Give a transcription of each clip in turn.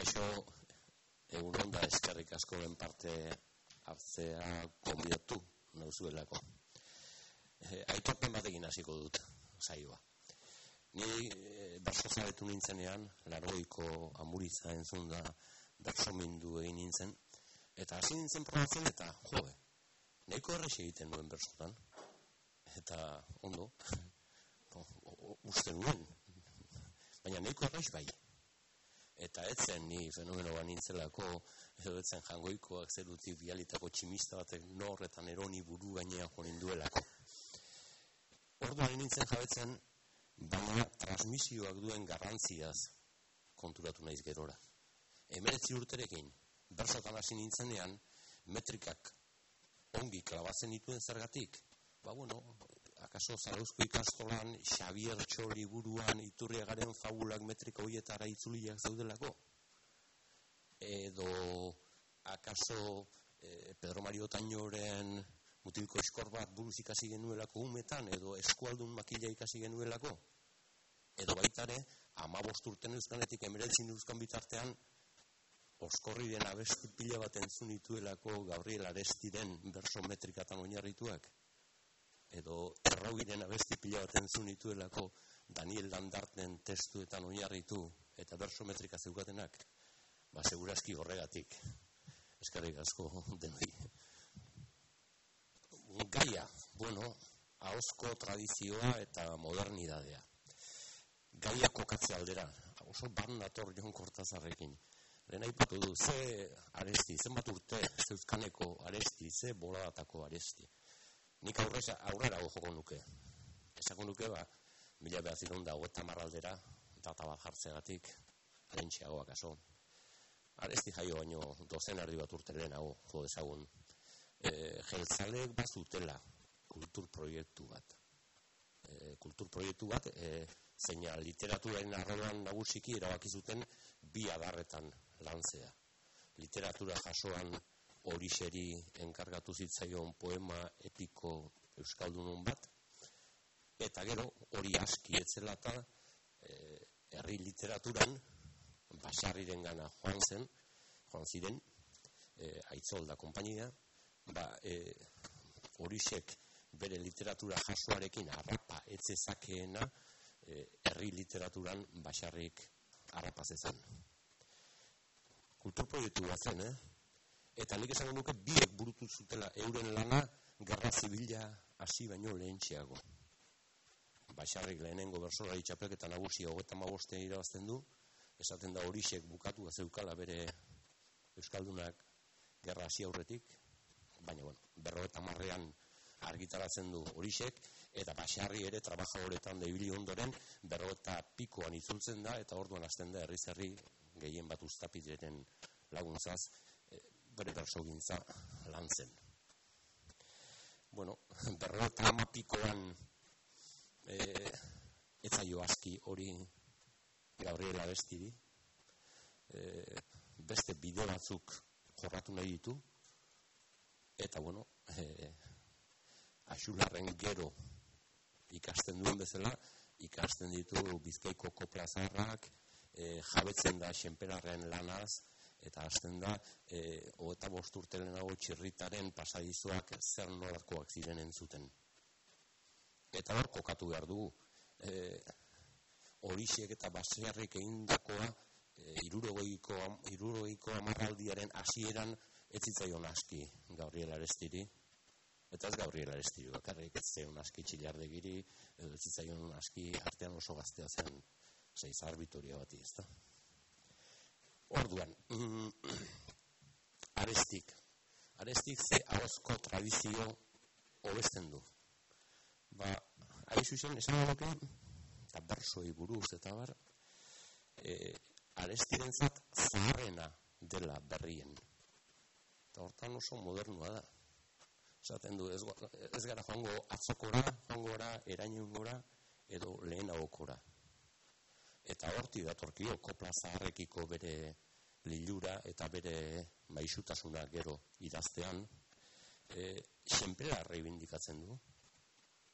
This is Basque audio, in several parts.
Kaixo, egun onda eskerrik askoen parte hartzea konbidatu nauzuelako. E, Aitorpen batekin hasiko dut, saioa. Ni e, berso zaretu nintzenean, largoiko amuriza entzun da berso mindu egin nintzen, eta hasi nintzen probatzen eta, joe, nahiko errexe egiten duen bersotan, eta ondo, uste nuen, baina nahiko errex bai. Eta etzen ni fenomeno nintzelako, edo etzen jangoikoak zerutik bialitako tximista batek norretan eroni buru gainean joan duelako. Orduan nintzen jabetzen, baina transmisioak duen garrantziaz konturatu naiz gerora. Emeretzi urterekin, bersotan hasi nintzenean, metrikak ongi klabatzen dituen zergatik, ba bueno, akaso zarauzko ikastolan, Xavier Txori buruan, iturriagaren fabulak metriko hoietara itzuliak zaudelako? Edo, akaso e, Pedro Mario Tainoren mutilko eskor bat buruz ikasi genuelako umetan, edo eskualdun makila ikasi genuelako? Edo baitare, ama bosturten euskanetik emeretzin euskan bitartean, oskorri den abesti pila bat entzun ituelako Gabriel Arestiren berso metrikatan oinarrituak? Edo erraugiren abesti pila bat entzun ituelako Daniel Landarten testuetan oinarritu eta bersometrika zeugatenak, ba, segurazki horregatik. Eskarrik asko denoi. Gaia, bueno, hauzko tradizioa eta modernidadea. Gaia kokatze aldera, oso ban nator jon kortazarrekin. Lehen aipatu du, ze aresti, zenbat urte, zeuzkaneko aresti, ze boladatako aresti. Nik aurrera, aurrera joko nuke. Esako nuke, ba, mila behar zirun da, hoeta marraldera, data bat jartzegatik, alentxeagoak aso. Aresti jaio baino, dozen ardi bat urte lehen hau, jo dezagun. E, jeltzaleek bat zutela kultur proiektu bat. E, kultur proiektu bat, e, zeina literaturaren arreloan nagusiki erabaki zuten bi adarretan lantzea. Literatura jasoan horixeri enkargatu zitzaion poema epiko euskaldunun bat, eta gero hori aski etzela eta e, herri literaturan basarriren gana joan zen, joan ziren, e, aitzolda kompainia, ba, e, horixek bere literatura jasoarekin arrapa etzezakeena e, herri literaturan basarrik arrapazezan. Kulturproiektu bat zen, eh? Eta nik esango nuke biek burutu zutela euren lana gerra zibila hasi baino lehentxeago. Baixarrik lehenengo bersora itxapek eta nagusia hogeta maboste irabazten du, esaten da horixek bukatu zeukala bere Euskaldunak gerra hasi aurretik, baina bueno, berro eta marrean argitaratzen du horixek, eta baixarri ere trabaja horretan da ibili ondoren, berro eta pikoan itzultzen da, eta orduan hasten da herri zerri gehien bat ustapideren laguntzaz, bere berso gintza lan zen. Bueno, berrota amapikoan e, etzaio aski hori Gabriela Bestiri e, beste bide batzuk jorratu nahi ditu eta bueno e, axularren gero ikasten duen bezala ikasten ditu bizkaiko koplazarrak e, jabetzen da xenperarren lanaz eta hasten da e, o eta bost urte txirritaren pasadizuak zer nolakoak ziren entzuten. Eta hor kokatu behar dugu. E, Horixek eta basearrik egin dakoa e, irurogeiko, irurogeiko amarraldiaren hasieran ez zitzaion aski Gabriel Arestiri. Eta ez Gabriel Arestiri, bakarrik ez zitzaion aski txilardegiri, ez zitzaion aski artean oso gaztea zen zeiz arbitoria bati ez da. Orduan, mm, arestik, arestik ze ahozko tradizio hobesten du. Ba, ari zuzen, esan duke, eta bersoi buruz eta bar, e, arestiren zat zaharrena dela berrien. Eta hortan oso modernua da. Zaten du, ez, ez gara joango atzokora, joangora, erainungora, edo lehenagokora eta horti datorkio kopla zaharrekiko bere lilura eta bere maisutasuna gero idaztean e, xenpelar reibindikatzen du.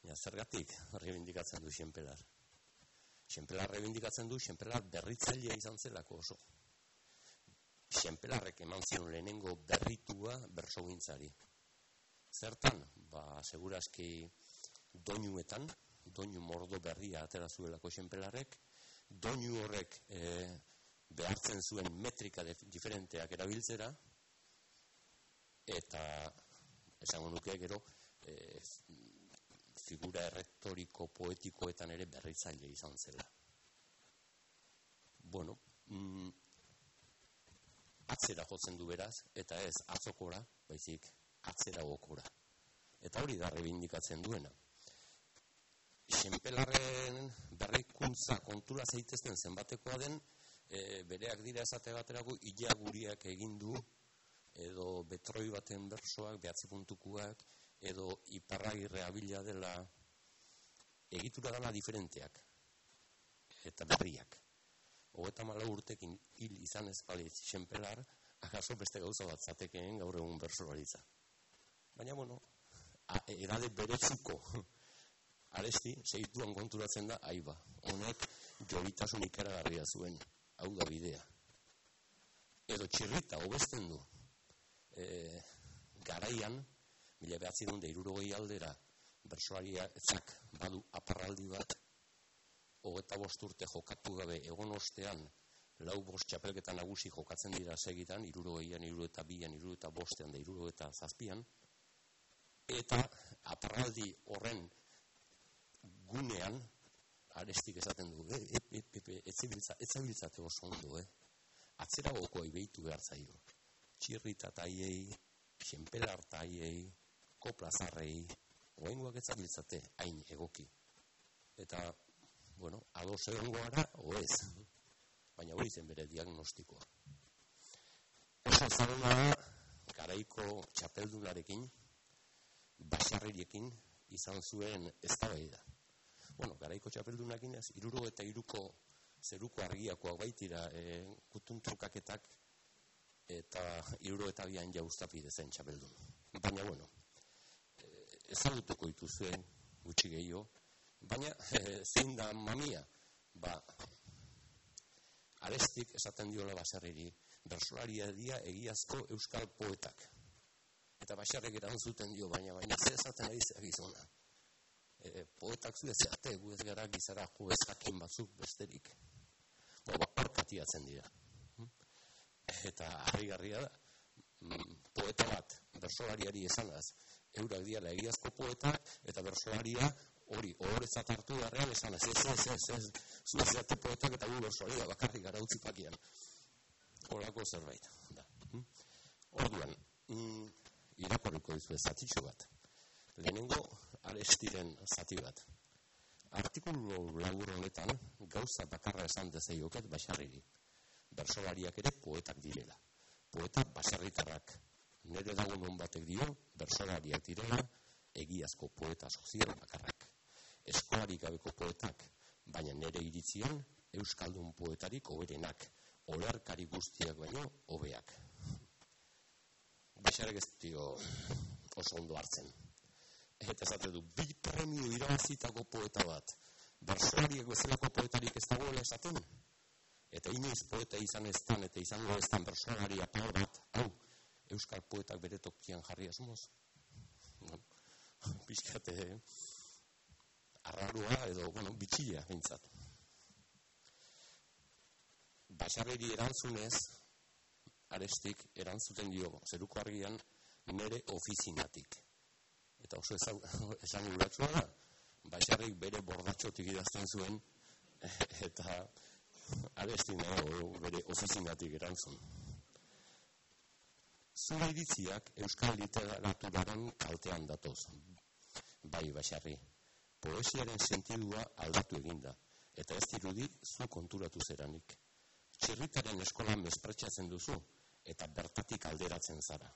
Ja, zergatik reibindikatzen du xenpelar xenpelar reibindikatzen du xenpelar berritzailea izan zelako oso. Xenpelarrek eman zion lehenengo berritua bersogintzari. Zertan, ba, seguraski doinuetan, doinu mordo berria atera zuelako xenpelarrek, doinu horrek e, behartzen zuen metrika diferenteak erabiltzera, eta esango nuke gero e, figura erretoriko poetikoetan ere berritzaile izan zela. Bueno, mm, atzera jotzen du beraz, eta ez atzokora, baizik atzera okora. Eta hori da rebindikatzen duena. Xenpelarren berrikuntza kontura zeitezten zenbatekoa den, e, bereak dira esate baterako ila guriak egin du, edo betroi baten bersoak, behatzi puntukuak, edo iparragirre abila dela egitura dela diferenteak, eta berriak hogeta mala urtekin hil izan ez balitz xenpelar, akaso beste gauza bat zatekeen gaur egun bersoraritza. Baina, bueno, edade beretzuko aresti, segituan konturatzen da, aiba, honek joritasun ikaragarria zuen, hau da bidea. Edo txirrita, hobesten du, e, garaian, mila behatzi dunde, irurogei aldera, bersoaria ezak badu aparraldi bat, hogeta bost urte jokatu gabe egon ostean, lau bost txapelketa nagusi jokatzen dira segitan, iruro eian, iruro eta bian, iruro eta bostean, da iruro eta zazpian, eta aparraldi horren gunean, arestik esaten du, e, e, e, e, e, ez zabiltzate oso ondo, eh? atzera gokoi behitu behar zaio. Txirrita taiei, xenpelar taiei, koplazarrei, oengoak ez zabiltzate, hain egoki. Eta bueno, ados egon gara, o ez. Baina hori zen bere diagnostikoa. Oso zaguna garaiko txapeldunarekin, basarriekin izan zuen ez da Bueno, garaiko txapeldunakin ez, iruro eta iruko zeruko argiakoa baitira e, kutuntrukaketak eta iruro eta bian jauztapide zen txapeldun. Baina, bueno, e, ezagutuko ituzuen gutxi gehiago, Baina, e, zein da mamia, ba, arestik esaten diola baserriri, bersolaria dia egiazko euskal poetak. Eta basarrek erantzuten dio, baina, baina, ze esaten ari zeak izona. E, poetak zeate, gu ez gara gizara jo ezakin batzuk besterik. Ba, parkatiatzen dira. Eta harri-garria da, mm, poeta bat, bersolariari esanaz, eurak diala egiazko poeta, eta bersolaria hori, horretzat hartu garrean esan, ez, ez, ez, ez, zu ez poetak eta gu bersoaria bakarrik gara utzi pakian. Horako zerbait, da. Hm? Orduan, mm, irakorriko dizu ez zatitxo bat. Lehenengo, arestiren zati bat. Artikulu labur honetan, gauza bakarra esan dezeioket basarriri. Bersolariak ere poetak direla. Poeta basarritarrak. Nere dago non batek dio, bersolariak direla, egiazko poeta sozial bakarrak eskolarik gabeko poetak, baina nere iritzian, Euskaldun poetarik oberenak, olarkari guztiak baino, hobeak. Baxarek ez dio oso ondo hartzen. Eta esate du, bi premio irabazitako poeta bat, bersuariak bezalako poetarik ez dagoela esaten, eta inoiz poeta izan eztan, eta izango eztan bersuari apal bat, hau, Euskal poetak bere tokian jarri asmoz. No? Bizkate, eh? arrarua edo, bueno, bitxia bintzat. Basarreri erantzunez, arestik erantzuten dio, zeruko argian, nere ofizinatik. Eta oso esan guratzua da, basarrik bere bordatxotik idazten zuen, eta arestik nago bere ofizinatik erantzun. Zure iritziak Euskal Literaturaren kaltean datoz, bai basarri poesiaren sentidua aldatu eginda, eta ez dirudi zu konturatu zeranik. Txirritaren eskolan mespretxatzen duzu, eta bertatik alderatzen zara.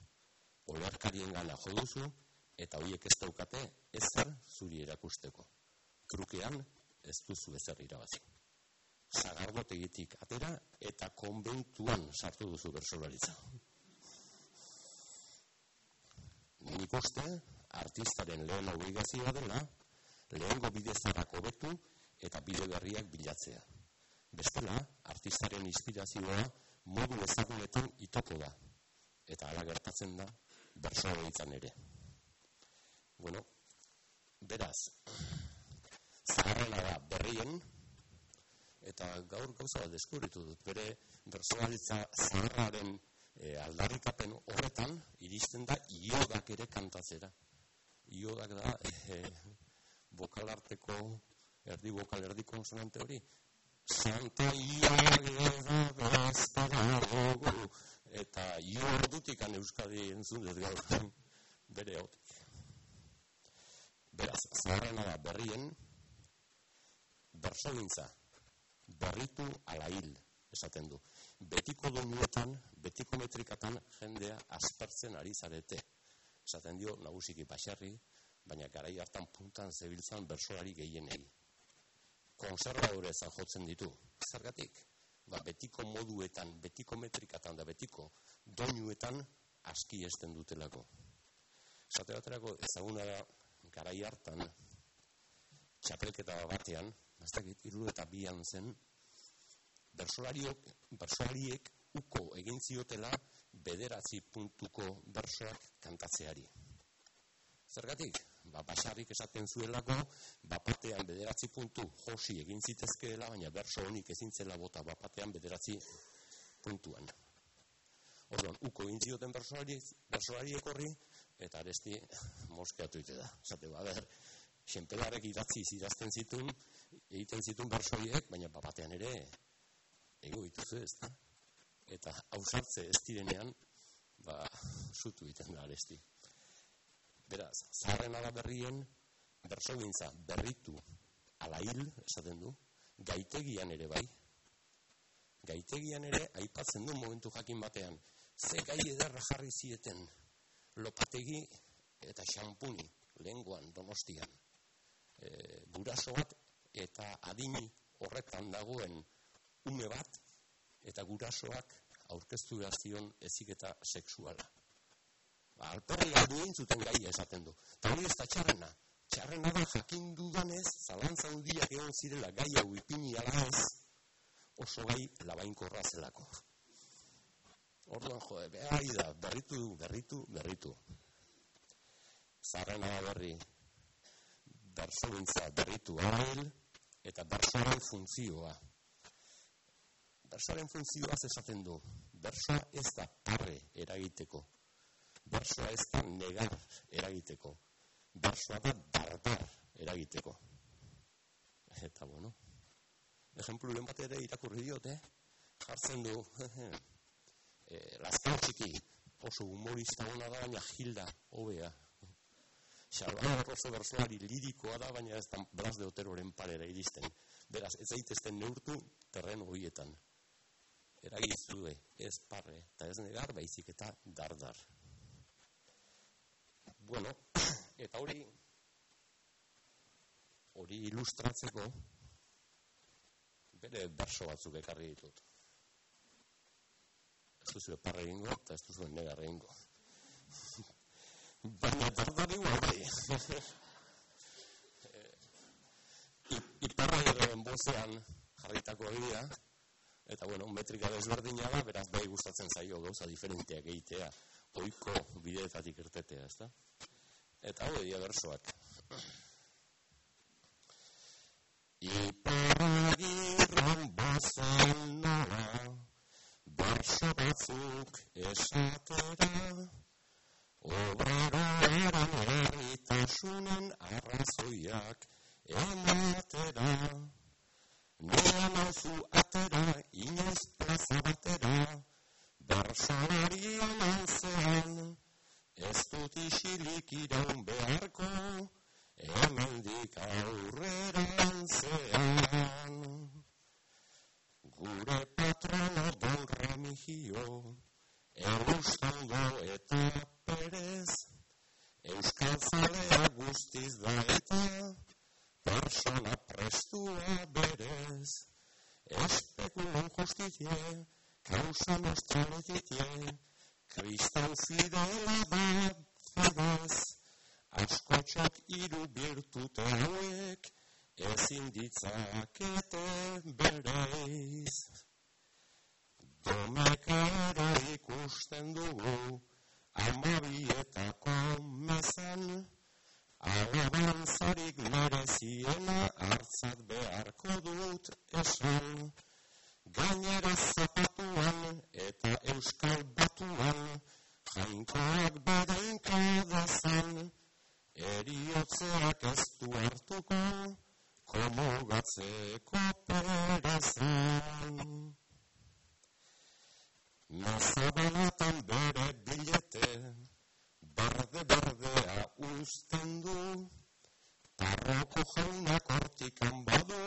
Olerkarien gana jo duzu, eta hoiek ez daukate ezer zuri erakusteko. Trukean ez duzu ezer irabazi. Zagardotegitik atera eta konbentuan sartu duzu bersolaritza. Nik uste, artistaren lehen obligazioa dela, lehengo bidezarako betu eta bide berriak bilatzea. Bestela, artistaren inspirazioa modu ezagunetan itoko da. Eta ala gertatzen da, bersoa ere. Bueno, beraz, zaharrena da berrien, eta gaur gauza bat deskubritu dut, bere bersoalitza zaharraren e, aldarrikapen horretan, iristen da iodak ere kantatzera. Iodak da, e, bokalarteko, erdi bokal, erdi konsonante hori, Santa eta io ordutik Euskadi entzun dut gaur bere hotik. Beraz, zaharrena da berrien, bersogintza, berritu ala hil, esaten du. Betiko donuetan, betiko metrikatan jendea aspertzen ari zarete. Esaten dio, nagusiki basarri, baina garai hartan puntan zebiltzan bersoari gehienei konservadoreza jotzen ditu. Zergatik, ba, betiko moduetan, betiko metrikatan da betiko doinuetan aski esten dutelako. Zate baterako ezaguna da garai hartan txapelketa batean, ez dakit, iru eta bian zen, bersolariek uko egin ziotela bederatzi puntuko bersoak kantatzeari. Zergatik, ba, basarrik esaten zuelako, bapatean bederatzi puntu josi egin zitezkeela, baina berso honik ezintzela bota bapatean bederatzi puntuan. Orduan, uko egin zioten bersoari ekorri, eta aresti moskeatu ite da. Zate, ba, ber, xenpelarek idatzi zidazten zitun, egiten zitun bersoiek, baina bapatean ere ego dituzu ez da. Eta hausartze ez direnean, ba, zutu egiten da aresti. Beraz, zaharren berrien, bersogintza berritu ala hil, esaten du, gaitegian ere bai. Gaitegian ere, aipatzen du momentu jakin batean, ze gai ederra jarri zieten, lopategi eta xampuni, lenguan, donostian. E, buraso bat eta adini horretan dagoen ume bat, eta gurasoak aurkeztu zion eziketa sexuala alperri aldu zuten gai esaten du. Eta hori ez da txarrena. Txarrena da jakin dudanez, zalantza hundiak egon zirela gai hau ipini ala ez, oso gai labainkorra zelako. Orduan jo, behar da, berritu, berritu, berritu. Zarrena berri, berzo berritu arail, eta berzoaren funtzioa. Berzoaren funtzioa zesaten du, berzoa ez da parre eragiteko, Bersoa ez da negar eragiteko. Bersoa da dardar eragiteko. Eta bueno, ejemplu lehen bat ere irakurri diote, jartzen du, e, laskan txiki, oso humorista hona da, baina hilda, hobea. Xalbara oso bersoari lirikoa da, baina ez da Blas de Oteroren parera iristen. Beraz, ez zaitezten neurtu terreno horietan. Eragizue, ez parre, eta ez negar, baizik eta dardar. Bueno, eta hori hori ilustratzeko bere berso batzuk ekarri ditut. Ez duzu eparra egingo, eta ez duzu negar egingo. Baina dardari guai. Iparra irren bozean jarritako egia, eta bueno, metrika desberdina da, beraz bai gustatzen zaio gauza diferenteak egitea, oiko bideetatik irtetea, ez da? Eta hau edia bersoak. Iparagirran bazen nola, berso batzuk esatera, obrero eran erritasunen arrazoiak ematera, nea nauzu atera, inoz plaza batera, bersolari eman ez dut isilik iraun beharko, hemendik aurrera antzean. Gure patrono don ramigio, errustongo eta perez, euskal zalea guztiz da eta, persona prestua berez, espekulon justitie, kausa nostra letitie, Kristan fidela bat fidez, askotxak iru birtute hauek, ezin ditzakete bereiz. Domek ikusten dugu, amabietako mezan, alaban zarik mereziena hartzat beharko dut esan. Gainera zapatuan eta euskal batuan, jainkoak bedainka dezan, eriotzeak ez du hartuko, komogatzeko perezan. Nazabaletan bere bilete, berde-berdea usten du, parroko jaunak hortikan badu,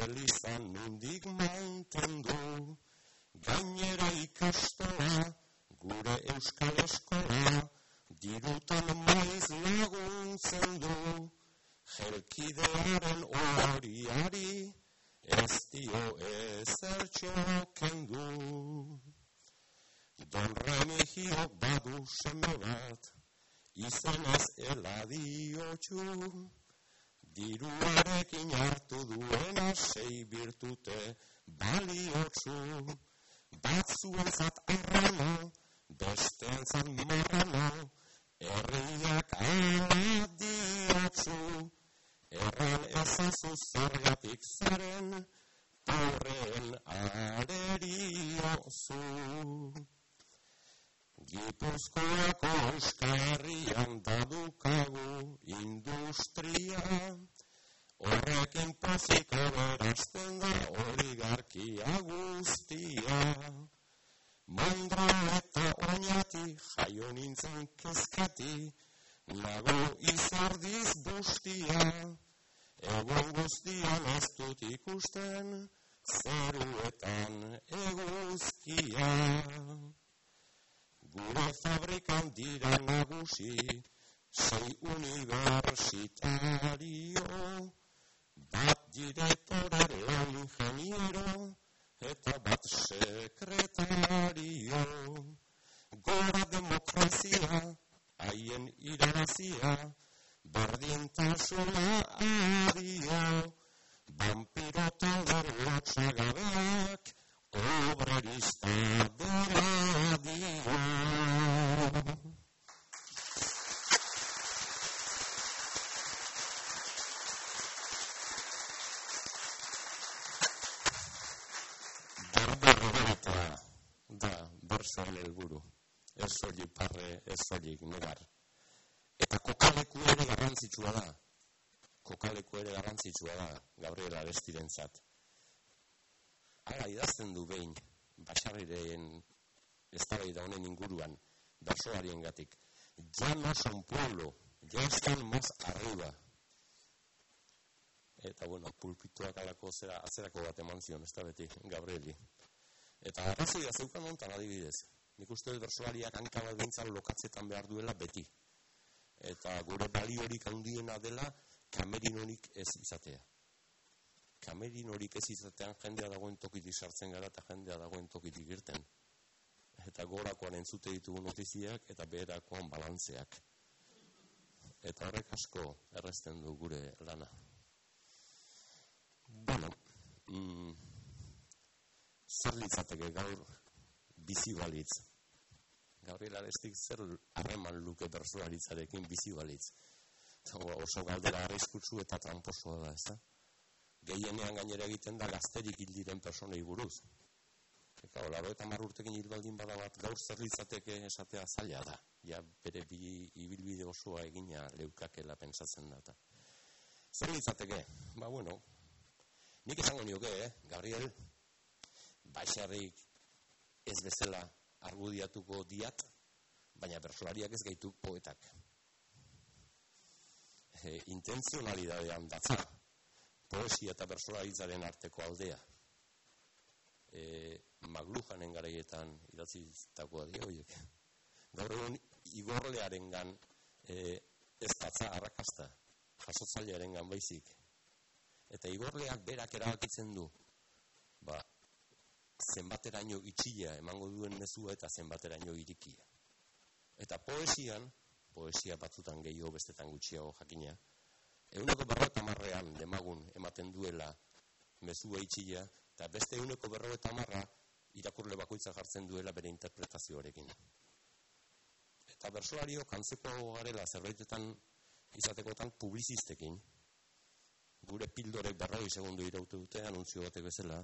elizan nundik mantendu, gainera ikastoa, gure euskal eskola, dirutan maiz laguntzen du, jelkidearen horiari, ez dio ezer txokendu. Don Remigio badu seme bat, izenez eladiotxu, diruarekin hartu duena sei birtute baliotxu, batzuen zat arrano, besteen zat marrano, herriak aladiotxu, erran ezazu zergatik zaren, horren areriozu. Gipuzkoako euskarrian dadukagu industria, horrekin poziko berazten da oligarkia guztia. Mandra eta oinati jaio nintzen kezkati, nago izardiz bustia, egon guztian ez dut ikusten, zeruetan eguzkia. Gure fabrikan dira nagusi, sei universitario, bat direktore lan ingeniero, eta bat sekretario. Gora demokrazia, haien irarazia, berdintasuna adio, vampiro talder lotxagabeak, obrerista dela dio. da helburu. Ez soilik parre, ez soilik negar. Eta kokaleku ere garrantzitsua da. Kokaleku ere garrantzitsua da, Gabriela Arestirentzat hala idazten du behin basarriren eztabaida honen inguruan basoarien gatik ya no son pueblo ya están más arriba. Eta bueno pulpituak alako zera azerako bat eman zion ez da beti Gabrieli. Eta arrazoia zeukan ontan adibidez. Nik uste dut bersoariak hankaba bintzan lokatzetan behar duela beti. Eta gure baliorik handiena dela kamerinonik ez izatea kamerin horik ez izatean jendea dagoen tokitik sartzen gara eta jendea dagoen tokitik irten. Eta gorakoan entzute ditugu notiziak eta beherakoan balantzeak. Eta horrek asko errezten du gure lana. Bueno, mm, zer litzateke gaur bizi balitz. Gabriel Arestik zer harreman luke persoaritzarekin bizi balitz. Oso galdera arrizkutsu eta tramposoa da, ez da? Gehienean gainera egiten da gazterik hil diren personei buruz. Eta hola, eta marrurtekin hil baldin bada bat gaur zer esatea zaila da. Ja, bere bi ibilbide osoa egina leukakela pensatzen da. Zer litzateke? Ba, bueno, nik esango nioke, eh? Gabriel, baixarrik ez bezala argudiatuko diat, baina bersolariak ez gaitu poetak. E, intenzionalidadean datza, poesia eta bersolaritzaren arteko aldea. E, maglujanen garaietan idatzi zitakoa dira horiek. Gaur egun igorlearen gan e, ez datza arrakasta, jasotzailearen gan baizik. Eta igorleak berak erabakitzen du, ba, zenbateraino itxia emango duen mezua eta zenbateraino irikia. Eta poesian, poesia batzutan gehiago bestetan gutxiago jakina, euneko berrota marrean demagun ematen duela mezua itxila, eta beste euneko berrota marra irakurle bakoitza jartzen duela bere interpretazioarekin. Eta bersolario kantzeko garela zerbaitetan izatekotan publizistekin, gure pildorek berroi segundu iraute dute, anuntzio batek bezala,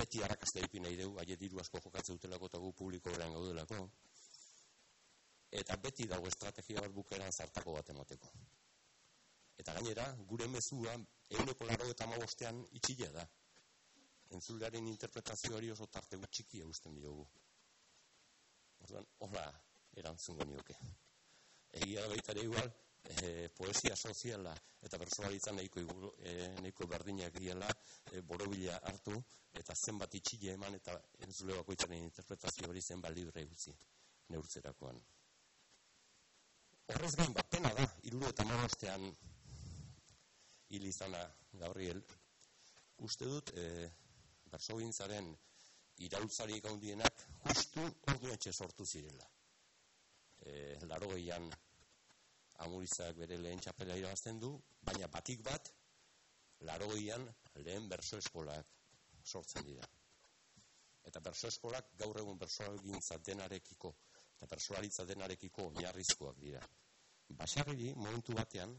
beti harrakazte ipin nahi dugu, aie diru asko jokatze dutelako eta gu publiko berean gaudelako, eta beti dago estrategia bat bukeran zartako bat emateko. Eta gainera, gure mezua, eguneko laro eta magostean itxilea da. Entzularen interpretazioari oso tarte gutxiki eusten diogu. Orduan, hola, erantzun genioke. Egia da baita ere igual, e, poesia soziala eta personalitza nahiko, e, nahiko berdinak diela e, borobila hartu eta zenbat itxile eman eta entzule bakoitzaren interpretazio hori zenbat libre gutzi neurtzerakoan. Horrez gain bat pena da, iruro eta marostean hil izana Gabriel, uste dut e, bersogintzaren iraultzari gaundienak justu orduetxe sortu zirela. E, laro gehian amurizak bere lehen txapela irabazten du, baina batik bat, laroian lehen berso eskolak sortzen dira. Eta berso eskolak gaur egun bersoalgintza denarekiko eta bersoalitza denarekiko miarrizkoak dira. Basarri momentu batean,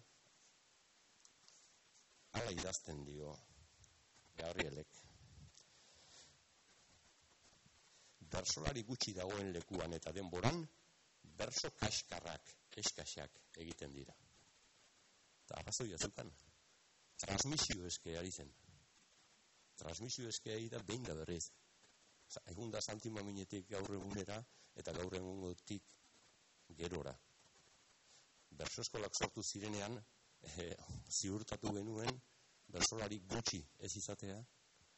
ala idazten dio Gabrielek. Bersolari gutxi dagoen lekuan eta denboran, berso kaskarrak eskaxak egiten dira. Eta arrazoia zukan. Transmisio eske ari zen. Transmisio eske ari da behin da berriz. Egun da santima minetik gaur egunera eta gaur egungotik gerora. Berso eskolak sortu zirenean, e, ziurtatu genuen, bersolari gutxi ez izatea,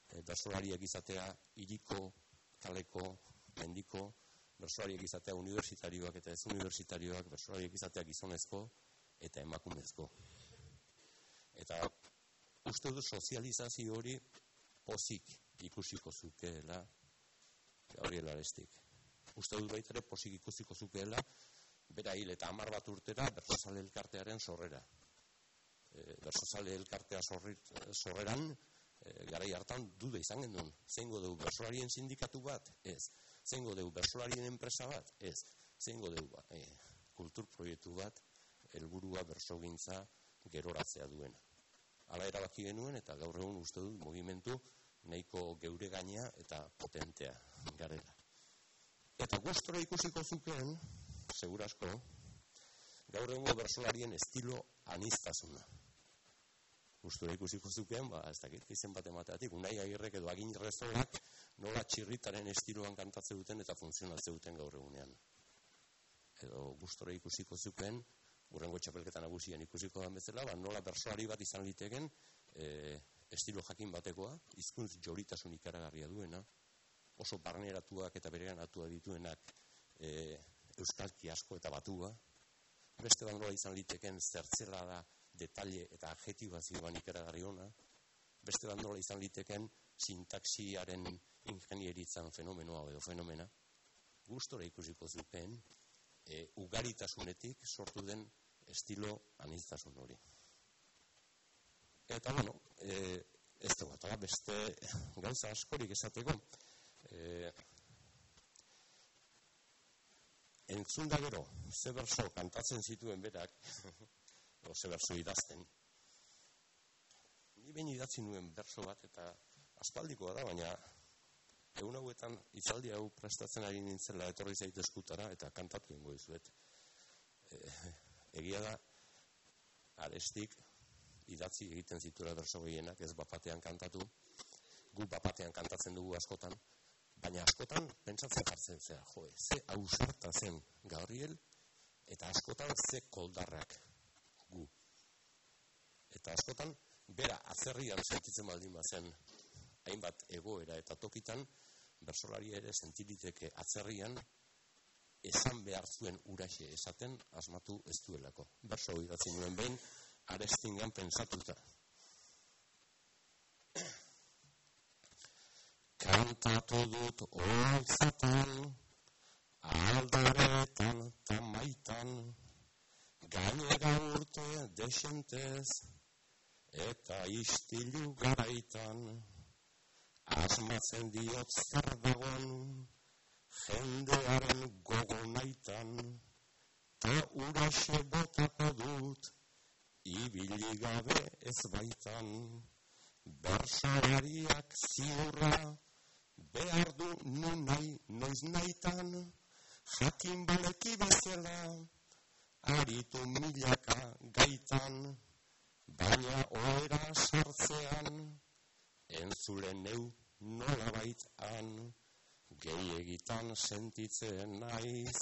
e, bersolariak izatea iriko, kaleko, mendiko, bersoariek izatea universitarioak eta ez universitarioak, bersoariek izatea gizonezko eta emakumezko. Eta uste du sozializazio hori pozik ikusiko zukeela Gabriel Arestik. Uste dut baita ere pozik ikusiko zukeela bera hil eta amar bat urtera bersozale elkartearen sorrera. E, bersozale elkartea sorreran e, garai hartan duda izan gendun. Zeingo dugu bersolarien sindikatu bat? Ez zeingo dugu bersolarien enpresa bat? Ez. Zeingo dugu e, kultur proiektu bat helburua bersogintza geroratzea duena. Hala erabaki genuen eta gaur egun uste dut mugimendu nahiko geure gaina eta potentea garela. Eta gustora ikusiko zukeen, segurasko, gaur egun bersolarien estilo anistazuna. Gustora ikusiko zukeen, ba, ez dakit, izen bat emateatik, unai agirrek edo agin rezonak, nola txirritaren estiloan kantatze duten eta funtzionatze duten gaur egunean. Edo gustora ikusiko zuken, urrengo txapelketan nagusian ikusiko da bezala, ba, nola bersoari bat izan liteken e, estilo jakin batekoa, hizkuntz joritasun ikaragarria duena, oso barneratuak eta beregan atua dituenak e, euskalki asko eta batua, beste bat izan liteken zertzela da detalle eta adjetibazioan ikaragarri ona, beste bat nola izan liteken sintaxiaren ingenieritzan fenomenoa edo fenomena, gustora ikusiko zupen, e, ugaritasunetik sortu den estilo aniztasun hori. Eta, bueno, e, ez dugu, beste gauza askorik esateko, e, entzun da gero, ze berso kantatzen zituen berak, o ze berso idazten, ni behin idatzi nuen berso bat, eta aspaldikoa da, baina egun hauetan izaldi hau prestatzen ari nintzela etorri zaite eskutara eta kantatu ingo izuet. E, egia da, arestik idatzi egiten zituela berso gehienak, ez bapatean kantatu, gu bapatean kantatzen dugu askotan, baina askotan pentsatzen jartzen zera, jo, ze ausarta zen Gabriel, eta askotan ze koldarrak gu. Eta askotan, bera, azerrian sentitzen baldin bazen, hainbat egoera eta tokitan, bersolari ere sentiriteke atzerrian esan behar zuen uraxe esaten asmatu ez duelako. Berso idatzi nuen behin, arestingan pensatuta. Kantatu dut oizaten, aldaretan eta maitan, gainera urte desentez, eta istilu garaitan, asmatzen diot zer dagoen, jendearen gogo naitan, ta uraxe botako dut, ibili gabe ez baitan, bersalariak ziurra, behar du nun nahi, noiz nahitan, jakin baleki bezala, aritu milaka gaitan, baina ohera sartzean, entzule neu nola baitan, gehi egitan sentitzen naiz,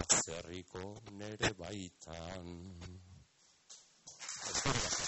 atzerriko nere baitan. Eskerrik.